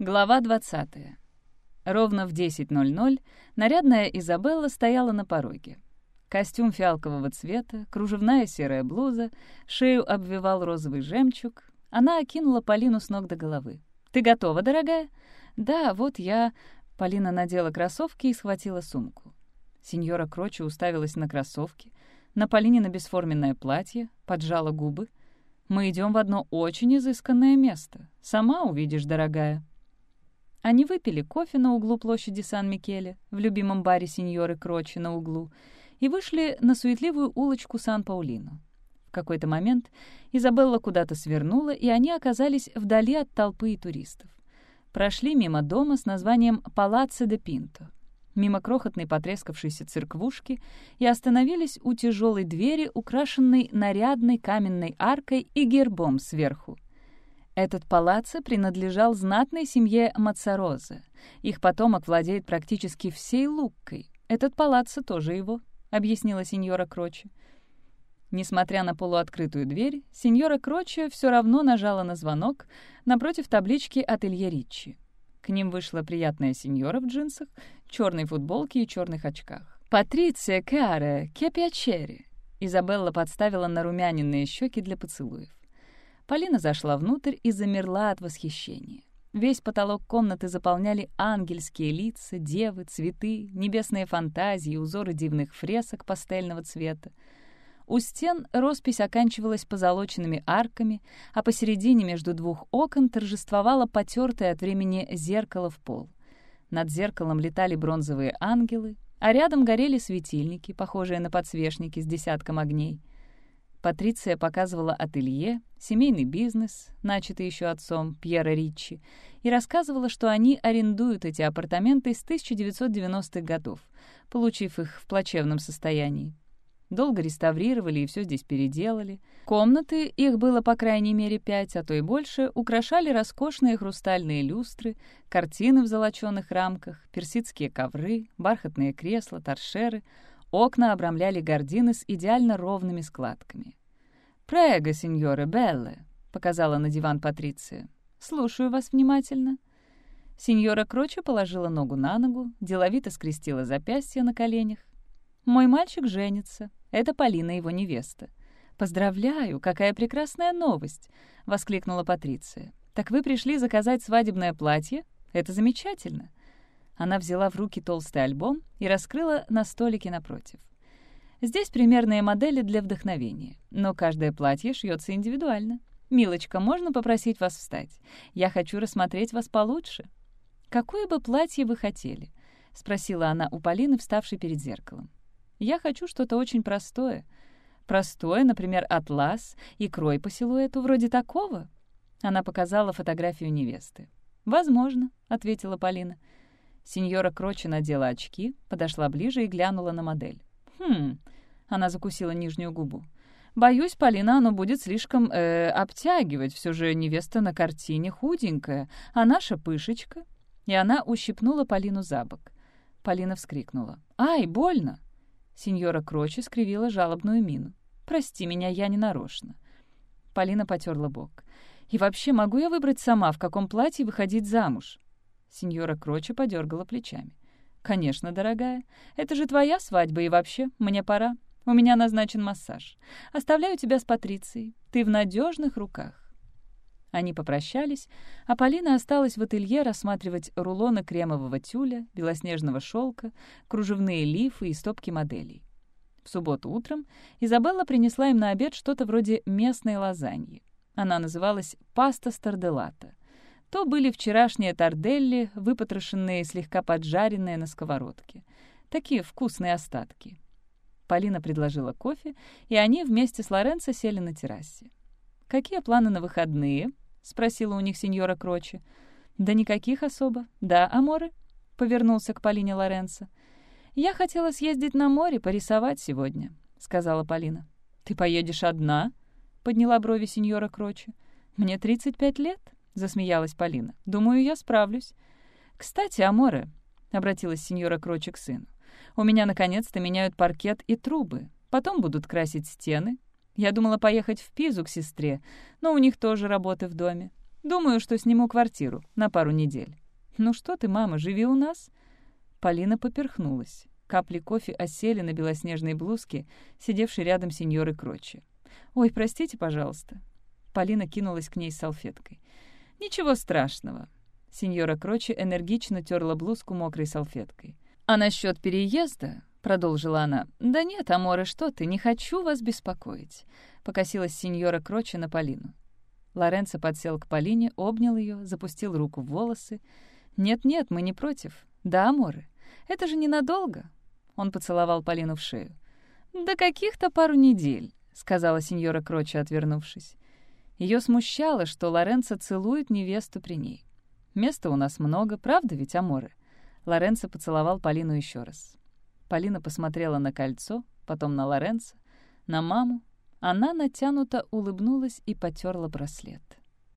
Глава 20. Ровно в 10.00 нарядная Изабелла стояла на пороге. Костюм фиалкового цвета, кружевная серая блуза, шею обвивал розовый жемчуг. Она окинула Полину с ног до головы. «Ты готова, дорогая?» «Да, вот я...» Полина надела кроссовки и схватила сумку. Сеньора Крочи уставилась на кроссовки, на Полине на бесформенное платье, поджала губы. «Мы идем в одно очень изысканное место. Сама увидишь, дорогая». Они выпили кофе на углу площади Сан-Микеле, в любимом баре сеньоры Крочи на углу, и вышли на суетливую улочку Сан-Паулино. В какой-то момент Изабелла куда-то свернула, и они оказались вдали от толпы и туристов. Прошли мимо дома с названием «Палаццо де Пинто», мимо крохотной потрескавшейся церквушки и остановились у тяжелой двери, украшенной нарядной каменной аркой и гербом сверху. Этот палаццо принадлежал знатной семье Мацароза. Их потомок владеет практически всей Луккой. Этот палаццо тоже его, — объяснила сеньора Крочи. Несмотря на полуоткрытую дверь, сеньора Крочи все равно нажала на звонок напротив таблички «Ателье Риччи». К ним вышла приятная сеньора в джинсах, черной футболке и черных очках. «Патриция Каре, ке пиачери!» Изабелла подставила нарумяненные щеки для поцелуев. Полина зашла внутрь и замерла от восхищения. Весь потолок комнаты заполняли ангельские лица, девы, цветы, небесные фантазии, узоры дивных фресок пастельного цвета. У стен роспись оканчивалась позолоченными арками, а посередине между двух окон торжествовало потертое от времени зеркало в пол. Над зеркалом летали бронзовые ангелы, а рядом горели светильники, похожие на подсвечники с десятком огней. Патриция показывала ателье, семейный бизнес, начатый еще отцом Пьера Риччи, и рассказывала, что они арендуют эти апартаменты с 1990-х годов, получив их в плачевном состоянии. Долго реставрировали и все здесь переделали. Комнаты, их было по крайней мере пять, а то и больше, украшали роскошные хрустальные люстры, картины в золоченых рамках, персидские ковры, бархатные кресла, торшеры — Окна обрамляли гардины с идеально ровными складками. «Прего, сеньоре Белле», — показала на диван Патриция. «Слушаю вас внимательно». Сеньора Кроча положила ногу на ногу, деловито скрестила запястье на коленях. «Мой мальчик женится. Это Полина, его невеста». «Поздравляю, какая прекрасная новость!» — воскликнула Патриция. «Так вы пришли заказать свадебное платье? Это замечательно. Она взяла в руки толстый альбом и раскрыла на столике напротив. Здесь примерные модели для вдохновения, но каждое платье шьется индивидуально. «Милочка, можно попросить вас встать? Я хочу рассмотреть вас получше». «Какое бы платье вы хотели?» — спросила она у Полины, вставшей перед зеркалом. «Я хочу что-то очень простое. Простое, например, атлас и крой по силуэту, вроде такого». Она показала фотографию невесты. «Возможно», — ответила Полина. Сеньора Крочи надела очки, подошла ближе и глянула на модель. «Хм...» — она закусила нижнюю губу. «Боюсь, Полина, оно будет слишком э, обтягивать. Все же невеста на картине худенькая, а наша пышечка...» И она ущипнула Полину за бок. Полина вскрикнула. «Ай, больно!» Сеньора Крочи скривила жалобную мину. «Прости меня, я не нарочно». Полина потерла бок. «И вообще, могу я выбрать сама, в каком платье выходить замуж?» Сеньора Кроча подергала плечами. «Конечно, дорогая. Это же твоя свадьба, и вообще, мне пора. У меня назначен массаж. Оставляю тебя с Патрицией. Ты в надежных руках». Они попрощались, а Полина осталась в ателье рассматривать рулоны кремового тюля, белоснежного шелка, кружевные лифы и стопки моделей. В субботу утром Изабелла принесла им на обед что-то вроде местной лазаньи. Она называлась «паста старделата» то были вчерашние тарделли, выпотрошенные и слегка поджаренные на сковородке. Такие вкусные остатки. Полина предложила кофе, и они вместе с Лоренцо сели на террасе. «Какие планы на выходные?» — спросила у них сеньора Крочи. «Да никаких особо. Да, Аморы?» — повернулся к Полине Лоренцо. «Я хотела съездить на море, порисовать сегодня», — сказала Полина. «Ты поедешь одна?» — подняла брови сеньора Крочи. «Мне 35 лет», засмеялась Полина. «Думаю, я справлюсь». «Кстати, Аморе», — обратилась сеньора Крочи к сыну, «у меня наконец-то меняют паркет и трубы. Потом будут красить стены. Я думала поехать в Пизу к сестре, но у них тоже работы в доме. Думаю, что сниму квартиру на пару недель». «Ну что ты, мама, живи у нас?» Полина поперхнулась. Капли кофе осели на белоснежной блузке, сидевшей рядом сеньоры Крочи. «Ой, простите, пожалуйста». Полина кинулась к ней с салфеткой. «Ничего страшного». Сеньора Крочи энергично терла блузку мокрой салфеткой. «А насчет переезда?» — продолжила она. «Да нет, Аморе, что ты, не хочу вас беспокоить», — покосилась сеньора Крочи на Полину. Лоренцо подсел к Полине, обнял ее, запустил руку в волосы. «Нет-нет, мы не против. Да, Аморе, это же ненадолго». Он поцеловал Полину в шею. «Да каких-то пару недель», — сказала сеньора Крочи, отвернувшись. Ее смущало, что Лоренцо целует невесту при ней. «Места у нас много, правда ведь, Аморе?» Лоренцо поцеловал Полину еще раз. Полина посмотрела на кольцо, потом на Лоренцо, на маму. Она натянуто улыбнулась и потерла браслет.